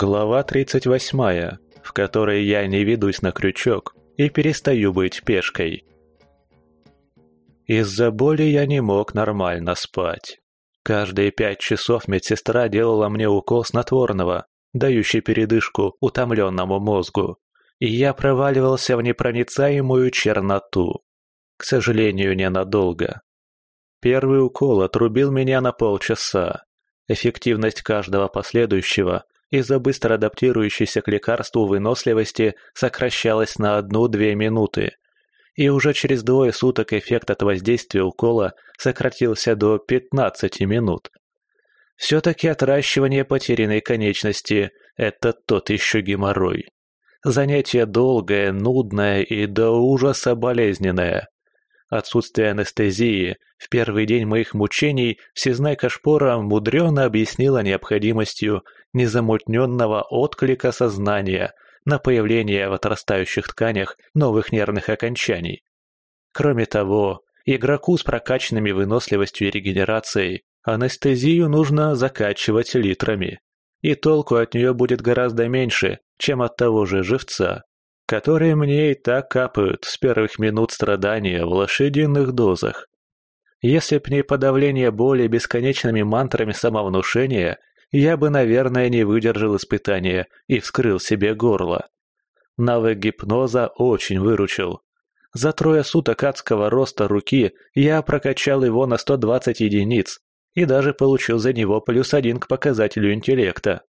Глава 38, в которой я не ведусь на крючок и перестаю быть пешкой. Из-за боли я не мог нормально спать. Каждые пять часов медсестра делала мне укол снотворного, дающий передышку утомленному мозгу, и я проваливался в непроницаемую черноту. К сожалению, ненадолго. Первый укол отрубил меня на полчаса. Эффективность каждого последующего из-за быстро адаптирующейся к лекарству выносливости сокращалась на одну-две минуты. И уже через двое суток эффект от воздействия укола сократился до 15 минут. Все-таки отращивание потерянной конечности – это тот еще геморрой. Занятие долгое, нудное и до ужаса болезненное. Отсутствие анестезии. В первый день моих мучений Всезнайка Шпора мудрено объяснила необходимостью незамутненного отклика сознания на появление в отрастающих тканях новых нервных окончаний. Кроме того, игроку с прокачанными выносливостью и регенерацией анестезию нужно закачивать литрами, и толку от нее будет гораздо меньше, чем от того же живца которые мне и так капают с первых минут страдания в лошадиных дозах. Если б не подавление боли бесконечными мантрами самовнушения, я бы, наверное, не выдержал испытания и вскрыл себе горло. Навык гипноза очень выручил. За трое суток адского роста руки я прокачал его на 120 единиц и даже получил за него плюс один к показателю интеллекта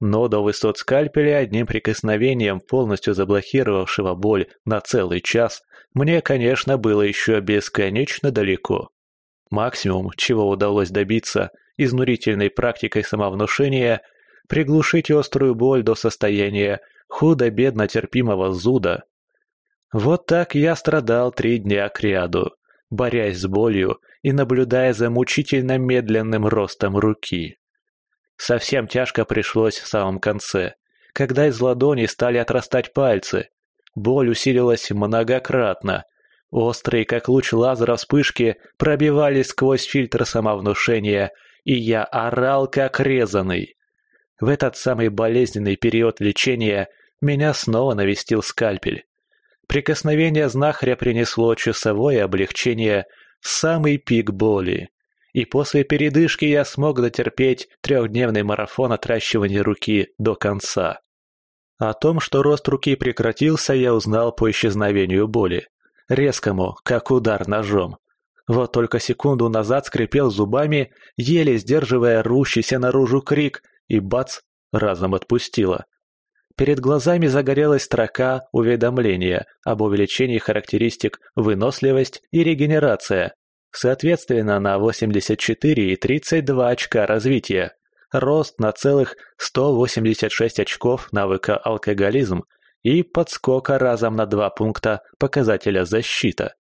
но до высот скальпеля одним прикосновением, полностью заблокировавшего боль на целый час, мне, конечно, было еще бесконечно далеко. Максимум, чего удалось добиться изнурительной практикой самовнушения, приглушить острую боль до состояния худо-бедно терпимого зуда. Вот так я страдал три дня кряду, борясь с болью и наблюдая за мучительно медленным ростом руки. Совсем тяжко пришлось в самом конце, когда из ладони стали отрастать пальцы. Боль усилилась многократно. Острые, как луч лазера вспышки, пробивались сквозь фильтр самовнушения, и я орал, как резанный. В этот самый болезненный период лечения меня снова навестил скальпель. Прикосновение знахаря принесло часовое облегчение в самый пик боли и после передышки я смог дотерпеть трехдневный марафон отращивания руки до конца. О том, что рост руки прекратился, я узнал по исчезновению боли. Резкому, как удар ножом. Вот только секунду назад скрипел зубами, еле сдерживая рущийся наружу крик, и бац, разом отпустила. Перед глазами загорелась строка уведомления об увеличении характеристик выносливость и регенерация соответственно на 84 и 32 очка развития, рост на целых 186 очков навыка алкоголизм и подскока разом на два пункта показателя защита.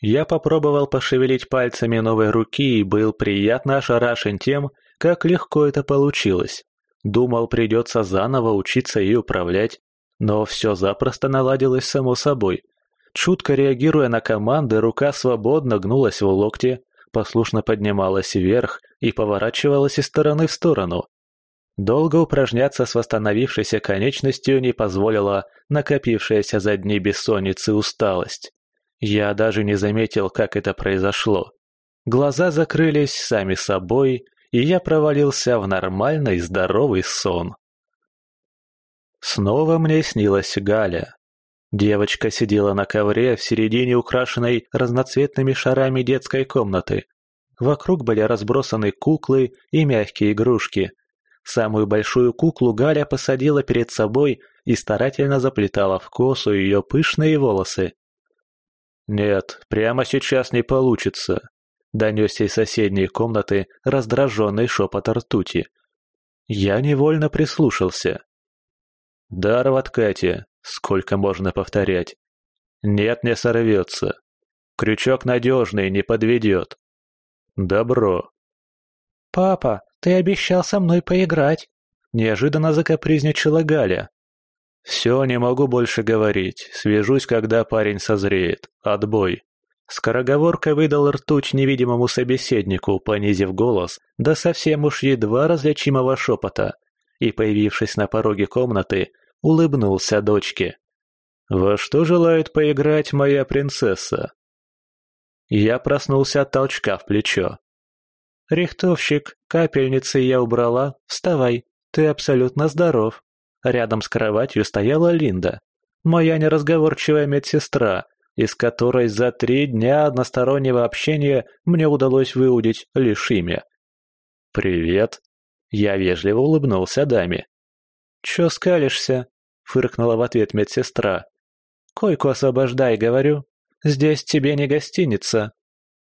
Я попробовал пошевелить пальцами новой руки и был приятно ошарашен тем, как легко это получилось. Думал, придется заново учиться и управлять, но все запросто наладилось само собой – Чутко реагируя на команды, рука свободно гнулась в локте, послушно поднималась вверх и поворачивалась из стороны в сторону. Долго упражняться с восстановившейся конечностью не позволила накопившаяся за дни бессонницы усталость. Я даже не заметил, как это произошло. Глаза закрылись сами собой, и я провалился в нормальный здоровый сон. Снова мне снилась Галя. Девочка сидела на ковре в середине украшенной разноцветными шарами детской комнаты. Вокруг были разбросаны куклы и мягкие игрушки. Самую большую куклу Галя посадила перед собой и старательно заплетала в косу ее пышные волосы. «Нет, прямо сейчас не получится», — донесся из соседней комнаты раздраженный шепот ртути. Я невольно прислушался. «Дар в откате, Сколько можно повторять? Нет, не сорвется. Крючок надежный, не подведет. Добро. «Папа, ты обещал со мной поиграть!» Неожиданно закапризничала Галя. «Все, не могу больше говорить. Свяжусь, когда парень созреет. Отбой». Скороговоркой выдал ртуть невидимому собеседнику, понизив голос до совсем уж едва различимого шепота. и, появившись на пороге комнаты, улыбнулся дочке. «Во что желает поиграть моя принцесса?» Я проснулся от толчка в плечо. «Рихтовщик, капельницы я убрала, вставай, ты абсолютно здоров». Рядом с кроватью стояла Линда, моя неразговорчивая медсестра, из которой за три дня одностороннего общения мне удалось выудить лишь имя. «Привет!» Я вежливо улыбнулся даме. «Чё скалишься?» — фыркнула в ответ медсестра. «Койку освобождай, говорю. Здесь тебе не гостиница».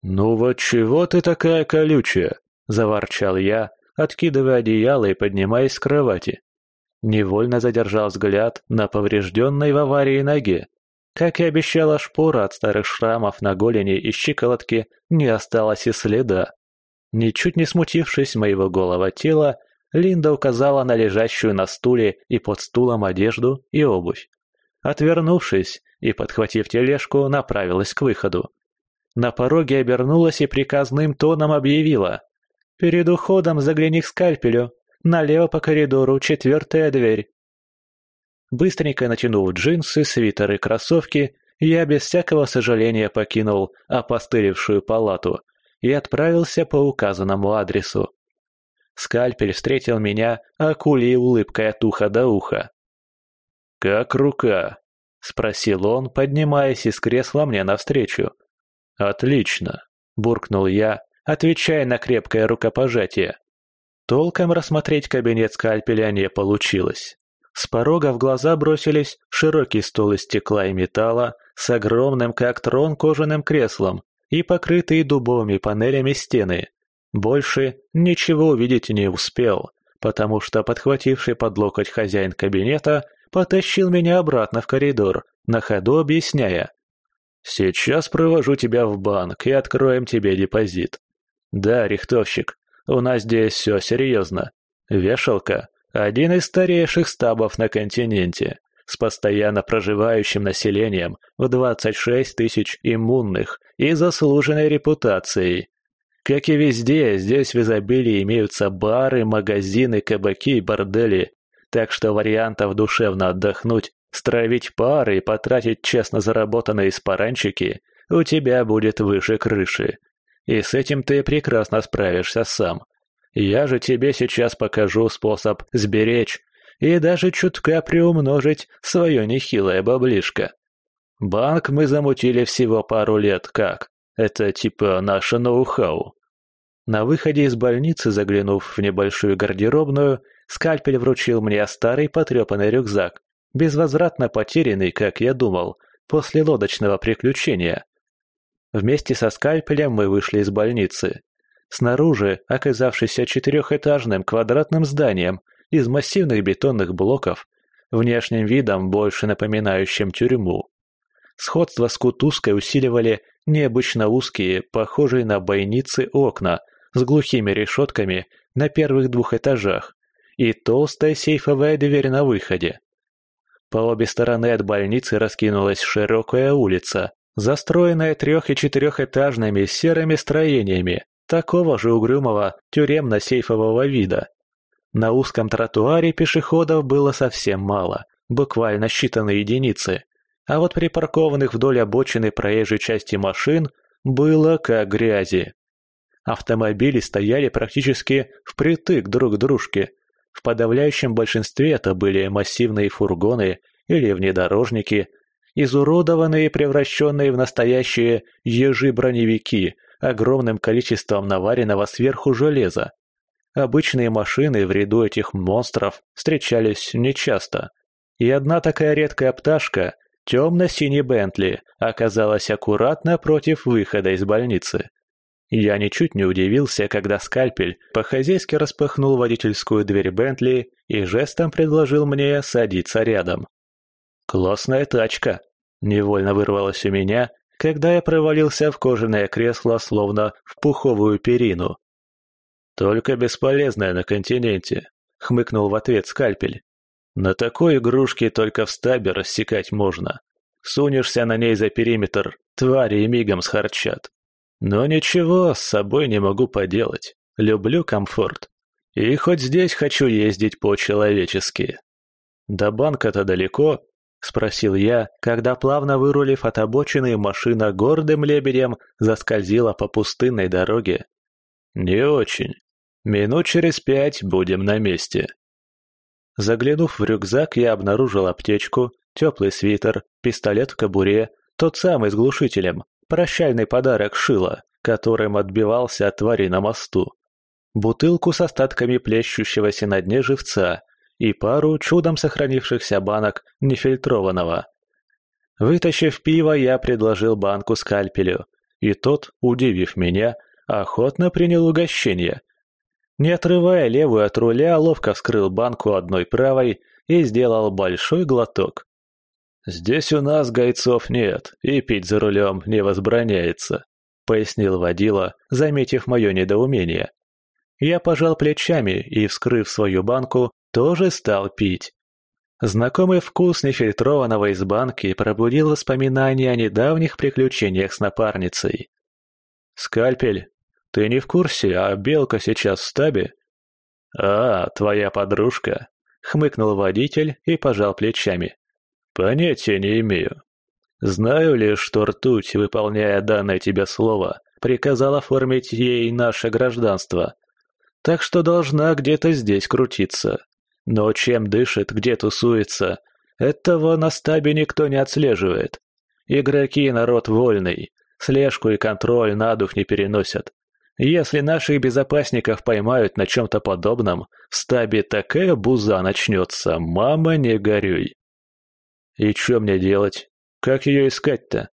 «Ну вот чего ты такая колючая?» — заворчал я, откидывая одеяло и поднимаясь с кровати. Невольно задержал взгляд на поврежденной в аварии ноге. Как и обещала шпора от старых шрамов на голени и щиколотке, не осталось и следа. Ничуть не смутившись моего голого тела, Линда указала на лежащую на стуле и под стулом одежду и обувь. Отвернувшись и подхватив тележку, направилась к выходу. На пороге обернулась и приказным тоном объявила. «Перед уходом загляни к скальпелю. Налево по коридору, четвертая дверь». Быстренько натянув джинсы, свитер и кроссовки, я без всякого сожаления покинул опостылевшую палату и отправился по указанному адресу. Скальпель встретил меня акулей улыбкой от уха до уха. «Как рука?» — спросил он, поднимаясь из кресла мне навстречу. «Отлично», — буркнул я, отвечая на крепкое рукопожатие. Толком рассмотреть кабинет скальпеля не получилось. С порога в глаза бросились широкий стол из стекла и металла с огромным, как трон, кожаным креслом и покрытые дубовыми панелями стены. Больше ничего увидеть не успел, потому что подхвативший под локоть хозяин кабинета потащил меня обратно в коридор, на ходу объясняя. «Сейчас провожу тебя в банк и откроем тебе депозит. Да, рихтовщик, у нас здесь все серьезно. Вешалка, один из старейших стабов на континенте, с постоянно проживающим населением в 26 тысяч иммунных и заслуженной репутацией. Как и везде, здесь в изобилии имеются бары, магазины, кабаки и бордели, так что вариантов душевно отдохнуть, стравить пары и потратить честно заработанные спаранчики у тебя будет выше крыши. И с этим ты прекрасно справишься сам. Я же тебе сейчас покажу способ сберечь и даже чутка приумножить свое нехилое баблишко. Банк мы замутили всего пару лет как. Это типа наше ноу-хау. На выходе из больницы, заглянув в небольшую гардеробную, скальпель вручил мне старый потрепанный рюкзак, безвозвратно потерянный, как я думал, после лодочного приключения. Вместе со скальпелем мы вышли из больницы. Снаружи, оказавшийся четырехэтажным квадратным зданием из массивных бетонных блоков, внешним видом больше напоминающим тюрьму. Сходство с Кутузкой усиливали необычно узкие, похожие на бойницы окна с глухими решетками на первых двух этажах и толстая сейфовая дверь на выходе. По обе стороны от больницы раскинулась широкая улица, застроенная трех- и четырехэтажными серыми строениями, такого же угрюмого тюремно-сейфового вида. На узком тротуаре пешеходов было совсем мало, буквально считанные единицы, а вот припаркованных вдоль обочины проезжей части машин было как грязи. Автомобили стояли практически впритык друг к дружке. В подавляющем большинстве это были массивные фургоны или внедорожники, изуродованные и превращенные в настоящие ежи-броневики огромным количеством наваренного сверху железа. Обычные машины в ряду этих монстров встречались нечасто. И одна такая редкая пташка, темно-синий Бентли, оказалась аккуратно против выхода из больницы. Я ничуть не удивился, когда скальпель по-хозяйски распахнул водительскую дверь Бентли и жестом предложил мне садиться рядом. «Классная тачка!» – невольно вырвалось у меня, когда я провалился в кожаное кресло, словно в пуховую перину. «Только бесполезная на континенте», — хмыкнул в ответ скальпель. «На такой игрушке только в стабе рассекать можно. Сунешься на ней за периметр, твари и мигом схарчат. Но ничего, с собой не могу поделать. Люблю комфорт. И хоть здесь хочу ездить по-человечески. До банка-то далеко, спросил я, когда плавно вырулив от обочины машина гордым лебедем заскользила по пустынной дороге. Не очень. Минут через пять будем на месте. Заглянув в рюкзак, я обнаружил аптечку, теплый свитер, пистолет в кобуре, тот самый с глушителем, прощальный подарок Шила, которым отбивался от твари на мосту, бутылку с остатками плещущегося на дне живца и пару чудом сохранившихся банок нефильтрованного. Вытащив пиво, я предложил банку скальпелю, и тот, удивив меня, охотно принял угощение. Не отрывая левую от руля, ловко вскрыл банку одной правой и сделал большой глоток. «Здесь у нас гайцов нет, и пить за рулем не возбраняется», — пояснил водила, заметив мое недоумение. Я пожал плечами и, вскрыв свою банку, тоже стал пить. Знакомый вкус нефильтрованного из банки пробудил воспоминания о недавних приключениях с напарницей. «Скальпель, ты не в курсе, а Белка сейчас в стабе?» «А, твоя подружка», — хмыкнул водитель и пожал плечами. «Понятия не имею. Знаю лишь, что ртуть, выполняя данное тебе слово, приказал оформить ей наше гражданство. Так что должна где-то здесь крутиться. Но чем дышит, где тусуется, этого на стабе никто не отслеживает. Игроки народ вольный, слежку и контроль на дух не переносят. Если наших безопасников поймают на чем-то подобном, в стабе такая буза начнется, мама не горюй. И что мне делать? Как ее искать-то?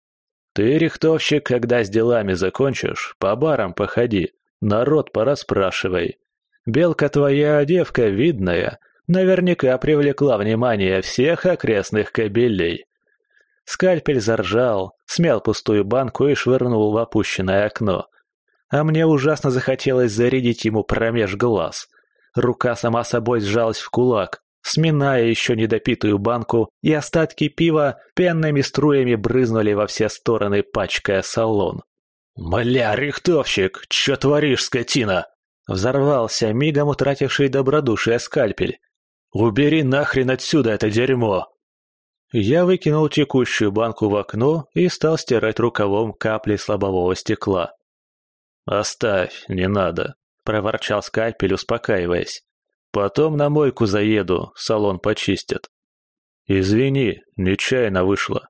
Ты, рихтовщик, когда с делами закончишь, по барам походи, народ пораспрашивай. Белка твоя девка видная, наверняка привлекла внимание всех окрестных кобелей. Скальпель заржал, смял пустую банку и швырнул в опущенное окно. А мне ужасно захотелось зарядить ему промеж глаз. Рука сама собой сжалась в кулак, сминая еще недопитую банку, и остатки пива пенными струями брызнули во все стороны, пачкая салон. «Мля, рихтовщик, чё творишь, скотина?» Взорвался мигом утративший добродушие скальпель. «Убери нахрен отсюда это дерьмо!» Я выкинул текущую банку в окно и стал стирать рукавом капли слабового стекла. «Оставь, не надо», — проворчал скальпель, успокаиваясь. Потом на мойку заеду, салон почистят. Извини, нечаянно вышло.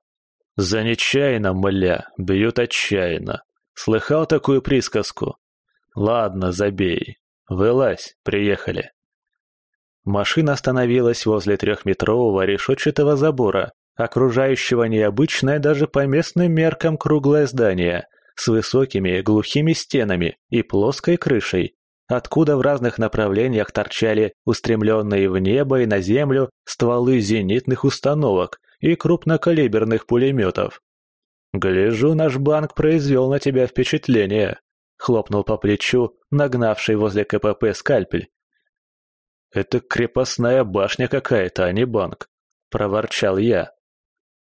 За нечаянно, мля, бьют отчаянно. Слыхал такую присказку? Ладно, забей. Вылазь, приехали. Машина остановилась возле трехметрового решетчатого забора, окружающего необычное даже по местным меркам круглое здание с высокими глухими стенами и плоской крышей, откуда в разных направлениях торчали устремленные в небо и на землю стволы зенитных установок и крупнокалиберных пулеметов. «Гляжу, наш банк произвел на тебя впечатление», — хлопнул по плечу нагнавший возле КПП скальпель. «Это крепостная башня какая-то, а не банк», — проворчал я.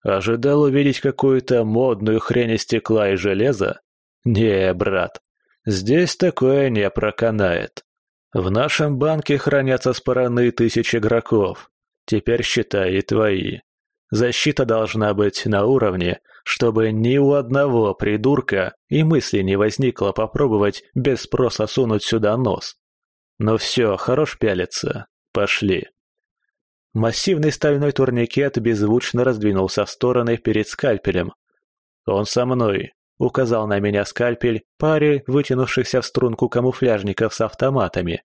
«Ожидал увидеть какую-то модную хрень из стекла и железа? Не, брат, Здесь такое не проканает. В нашем банке хранятся спараны тысяч игроков. Теперь считай и твои. Защита должна быть на уровне, чтобы ни у одного придурка и мысли не возникло попробовать без спроса сунуть сюда нос. Ну все, хорош пялиться. Пошли. Массивный стальной турникет беззвучно раздвинулся в стороны перед скальпелем. Он со мной, указал на меня скальпель паре вытянувшихся в струнку камуфляжников с автоматами.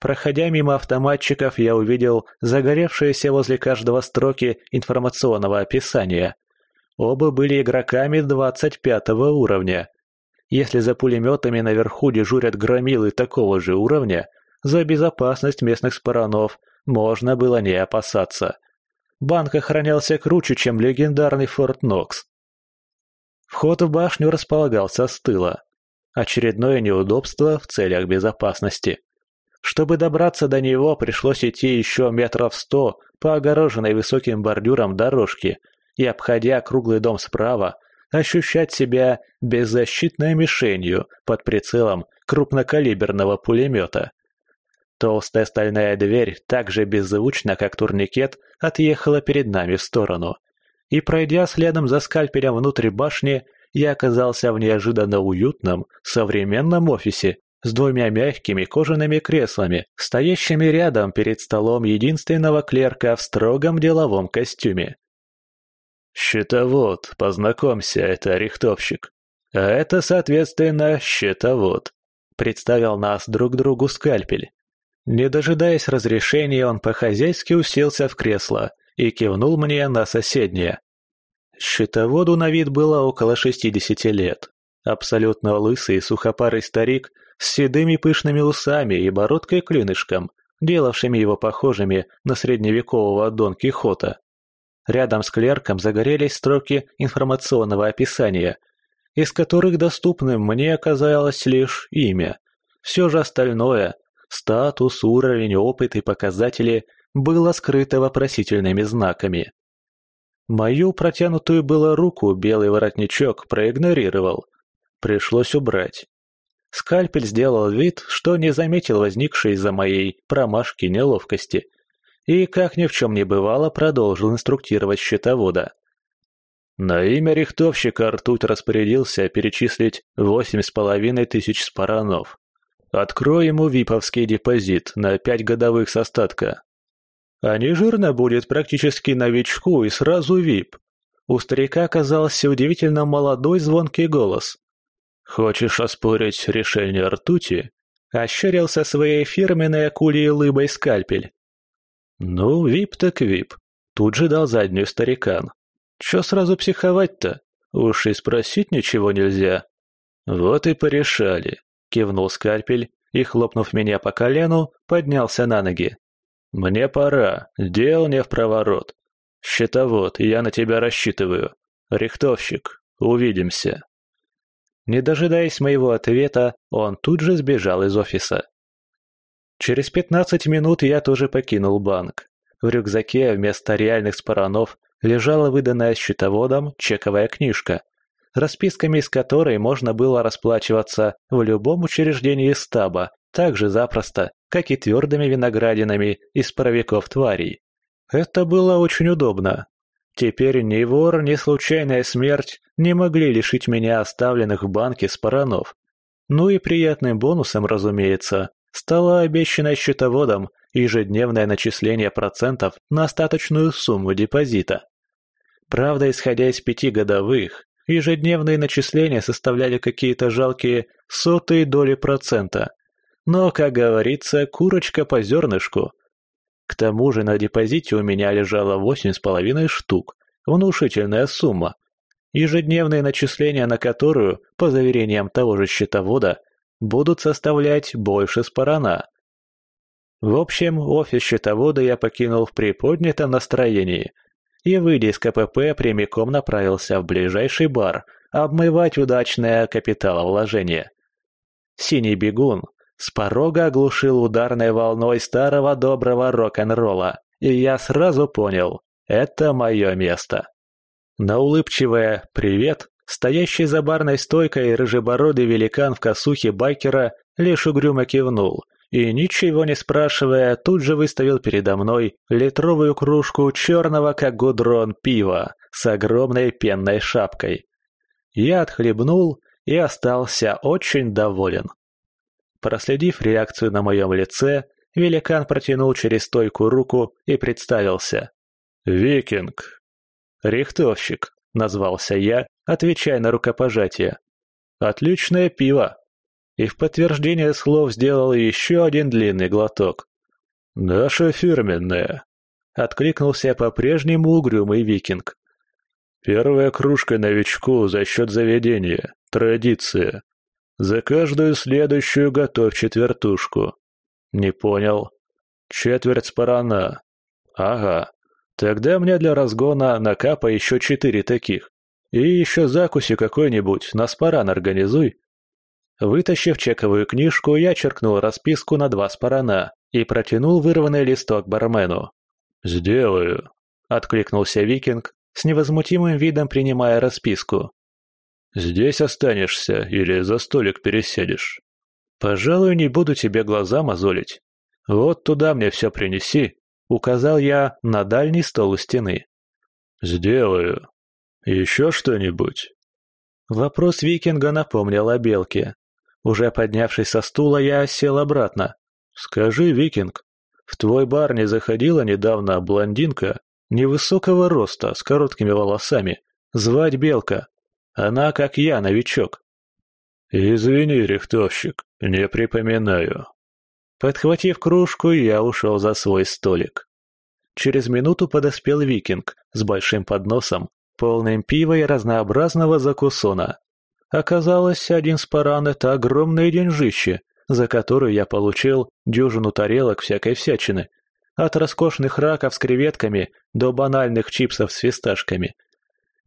Проходя мимо автоматчиков, я увидел загоревшиеся возле каждого строки информационного описания. Оба были игроками 25 уровня. Если за пулеметами наверху дежурят громилы такого же уровня, за безопасность местных спаранов можно было не опасаться. Банк охранялся круче, чем легендарный Форт Нокс. Вход в башню располагался с тыла. Очередное неудобство в целях безопасности. Чтобы добраться до него, пришлось идти еще метров сто по огороженной высоким бордюром дорожке и, обходя круглый дом справа, ощущать себя беззащитной мишенью под прицелом крупнокалиберного пулемета. Толстая стальная дверь, так же беззвучно, как турникет, отъехала перед нами в сторону. И пройдя следом за скальпелем внутрь башни, я оказался в неожиданно уютном, современном офисе с двумя мягкими кожаными креслами, стоящими рядом перед столом единственного клерка в строгом деловом костюме. «Счетовод, познакомься, это рихтовщик. А это, соответственно, счетовод», — представил нас друг другу скальпель. Не дожидаясь разрешения, он по-хозяйски уселся в кресло и кивнул мне на соседнее. Счетоводу на вид было около шестидесяти лет. Абсолютно лысый сухопарый старик с седыми пышными усами и бородкой-клинышком, делавшими его похожими на средневекового Дон Кихота. Рядом с клерком загорелись строки информационного описания, из которых доступным мне оказалось лишь имя. Все же остальное Статус, уровень, опыт и показатели было скрыто вопросительными знаками. Мою протянутую было руку белый воротничок проигнорировал. Пришлось убрать. Скальпель сделал вид, что не заметил возникшей из-за моей промашки неловкости, и, как ни в чем не бывало, продолжил инструктировать счетовода. На имя рихтовщика ртуть распорядился перечислить восемь с половиной тысяч спаранов. Открой ему виповский депозит на пять годовых с остатка. А не жирно будет практически новичку и сразу вип. У старика оказался удивительно молодой звонкий голос. «Хочешь оспорить решение ртути?» Ощерился своей фирменной акулей лыбой скальпель. «Ну, вип так вип», — тут же дал заднюю старикан. «Чё сразу психовать-то? Уж и спросить ничего нельзя». «Вот и порешали. — кивнул скальпель и, хлопнув меня по колену, поднялся на ноги. «Мне пора, дел не в проворот. Счетовод, я на тебя рассчитываю. Рихтовщик, увидимся». Не дожидаясь моего ответа, он тут же сбежал из офиса. Через пятнадцать минут я тоже покинул банк. В рюкзаке вместо реальных споранов лежала выданная счетоводом чековая книжка — расписками из которой можно было расплачиваться в любом учреждении стаба так же запросто, как и твердыми виноградинами из паровиков тварей. Это было очень удобно. Теперь ни вор, ни случайная смерть не могли лишить меня оставленных в банке спаранов. Ну и приятным бонусом, разумеется, стало обещанное счетоводом ежедневное начисление процентов на остаточную сумму депозита. Правда, исходя из пяти годовых, Ежедневные начисления составляли какие-то жалкие сотые доли процента. Но, как говорится, курочка по зернышку. К тому же на депозите у меня лежало восемь с половиной штук. Внушительная сумма. Ежедневные начисления на которую, по заверениям того же счетовода, будут составлять больше спарана. В общем, офис счетовода я покинул в приподнятом настроении – и, выйдя из КПП, прямиком направился в ближайший бар обмывать удачное капиталовложение. Синий бегун с порога оглушил ударной волной старого доброго рок-н-ролла, и я сразу понял – это мое место. На улыбчивое «Привет» стоящий за барной стойкой рыжебородый великан в косухе байкера лишь угрюмо кивнул – и, ничего не спрашивая, тут же выставил передо мной литровую кружку черного как гудрон пива с огромной пенной шапкой. Я отхлебнул и остался очень доволен. Проследив реакцию на моем лице, великан протянул через стойку руку и представился. «Викинг». «Рихтовщик», — назвался я, отвечая на рукопожатие. «Отличное пиво», и в подтверждение слов сделал еще один длинный глоток. «Наша фирменная», — откликнулся по-прежнему угрюмый викинг. «Первая кружка новичку за счет заведения, традиция. За каждую следующую готовь четвертушку». «Не понял». «Четверть спарана». «Ага. Тогда мне для разгона накапа еще четыре таких. И еще закуси какой-нибудь на спаран организуй». Вытащив чековую книжку, я черкнул расписку на два спарана и протянул вырванный листок бармену. «Сделаю», — откликнулся викинг, с невозмутимым видом принимая расписку. «Здесь останешься или за столик пересядешь?» «Пожалуй, не буду тебе глаза мозолить». «Вот туда мне все принеси», — указал я на дальний стол у стены. «Сделаю. Еще что-нибудь?» Вопрос викинга напомнил о белке. Уже поднявшись со стула, я сел обратно. «Скажи, викинг, в твой бар не заходила недавно блондинка невысокого роста, с короткими волосами, звать Белка. Она, как я, новичок». «Извини, рихтовщик, не припоминаю». Подхватив кружку, я ушел за свой столик. Через минуту подоспел викинг с большим подносом, полным пива и разнообразного закусона. Оказалось, один спаран — это огромное деньжище, за которую я получил дюжину тарелок всякой всячины, от роскошных раков с креветками до банальных чипсов с фисташками.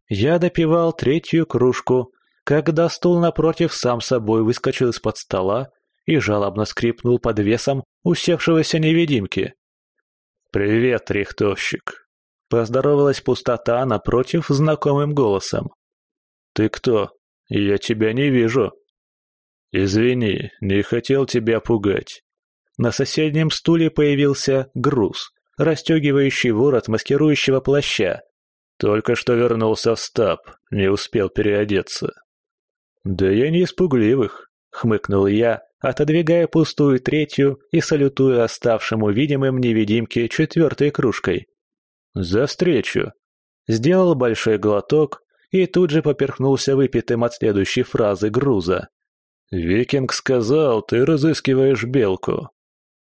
Я допивал третью кружку, когда стул напротив сам собой выскочил из-под стола и жалобно скрипнул под весом усевшегося невидимки. «Привет, рихтовщик!» Поздоровалась пустота напротив знакомым голосом. «Ты кто? Я тебя не вижу». «Извини, не хотел тебя пугать». На соседнем стуле появился груз, расстегивающий ворот маскирующего плаща. Только что вернулся в стаб, не успел переодеться. «Да я не испугливых», — хмыкнул я, отодвигая пустую третью и салютуя оставшему видимым невидимке четвертой кружкой. «За встречу!» Сделал большой глоток и тут же поперхнулся выпитым от следующей фразы груза. «Викинг сказал, ты разыскиваешь белку».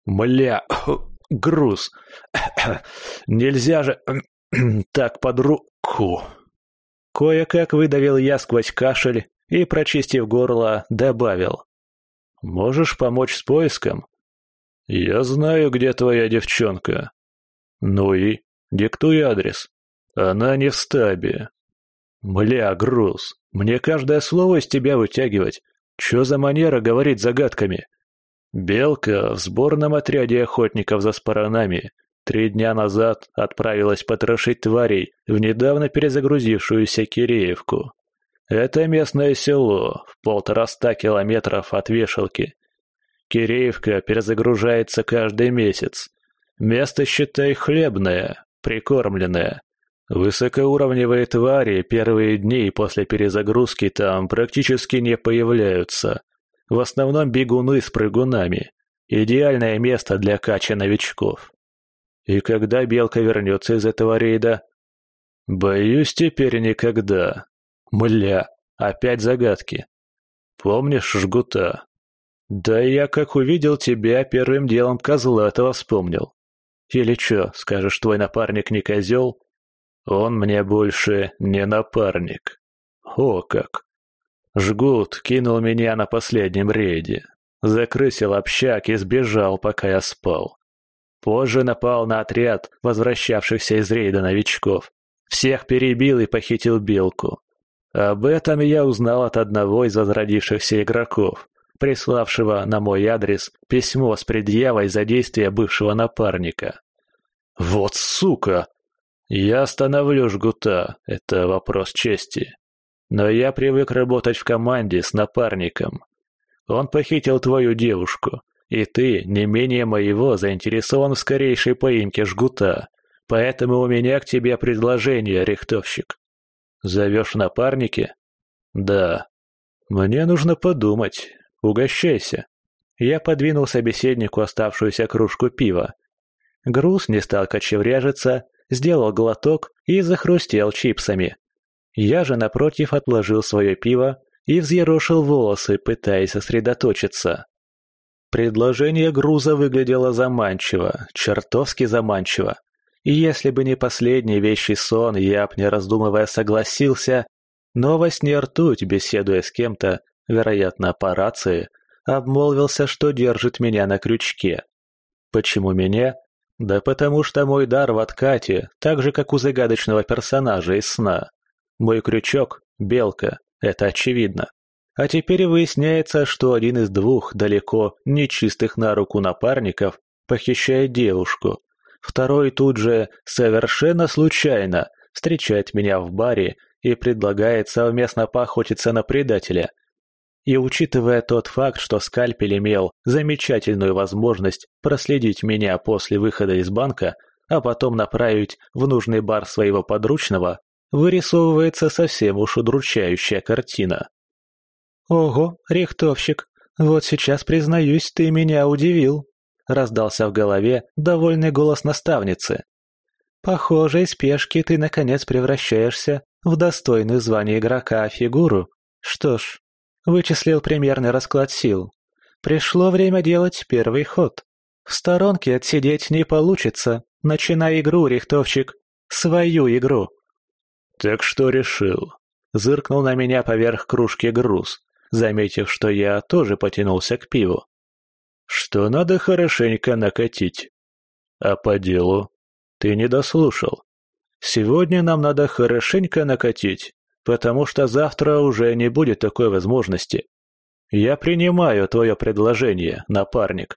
«Мля, груз! Нельзя же так под руку!» Кое-как выдавил я сквозь кашель и, прочистив горло, добавил. «Можешь помочь с поиском?» «Я знаю, где твоя девчонка». «Ну и?» «Диктуй адрес». «Она не в стабе». «Мля, груз, мне каждое слово из тебя вытягивать. Чё за манера говорить загадками?» Белка в сборном отряде охотников за спаранами три дня назад отправилась потрошить тварей в недавно перезагрузившуюся Киреевку. Это местное село, в полтораста километров от вешалки. Киреевка перезагружается каждый месяц. Место, считай, хлебное, прикормленное. Высокоуровневые твари первые дни после перезагрузки там практически не появляются. В основном бегуны с прыгунами. Идеальное место для кача новичков. И когда белка вернется из этого рейда? Боюсь, теперь никогда. Мля, опять загадки. Помнишь жгута? Да я как увидел тебя, первым делом козла этого вспомнил. Или чё, скажешь, твой напарник не козел? Он мне больше не напарник. О как! Жгут кинул меня на последнем рейде. Закрысил общак и сбежал, пока я спал. Позже напал на отряд возвращавшихся из рейда новичков. Всех перебил и похитил белку. Об этом я узнал от одного из возродившихся игроков, приславшего на мой адрес письмо с предъявой за действия бывшего напарника. «Вот сука!» «Я остановлю жгута, это вопрос чести. Но я привык работать в команде с напарником. Он похитил твою девушку, и ты, не менее моего, заинтересован в скорейшей поимке жгута. Поэтому у меня к тебе предложение, рихтовщик. Зовешь напарники? Да. Мне нужно подумать. Угощайся. Я подвинул собеседнику оставшуюся кружку пива. Груз не стал кочевряжиться, сделал глоток и захрустел чипсами. Я же, напротив, отложил свое пиво и взъерошил волосы, пытаясь сосредоточиться. Предложение груза выглядело заманчиво, чертовски заманчиво. И если бы не последний вещий сон, я б, не раздумывая, согласился, но во сне ртуть, беседуя с кем-то, вероятно, по рации, обмолвился, что держит меня на крючке. Почему меня? Да потому что мой дар в откате, так же, как у загадочного персонажа из сна. Мой крючок — белка, это очевидно. А теперь выясняется, что один из двух далеко нечистых на руку напарников похищает девушку. Второй тут же, совершенно случайно, встречает меня в баре и предлагает совместно поохотиться на предателя. И учитывая тот факт, что скальпель имел замечательную возможность проследить меня после выхода из банка, а потом направить в нужный бар своего подручного, вырисовывается совсем уж удручающая картина. «Ого, рихтовщик, вот сейчас, признаюсь, ты меня удивил», — раздался в голове довольный голос наставницы. «Похоже, из спешки ты наконец превращаешься в достойную звание игрока фигуру. Что ж, вычислил примерный расклад сил. Пришло время делать первый ход. В сторонке отсидеть не получится. Начинай игру, рихтовщик. Свою игру. «Так что решил?» Зыркнул на меня поверх кружки груз, заметив, что я тоже потянулся к пиву. «Что надо хорошенько накатить. А по делу? Ты не дослушал. Сегодня нам надо хорошенько накатить, потому что завтра уже не будет такой возможности. Я принимаю твое предложение, напарник.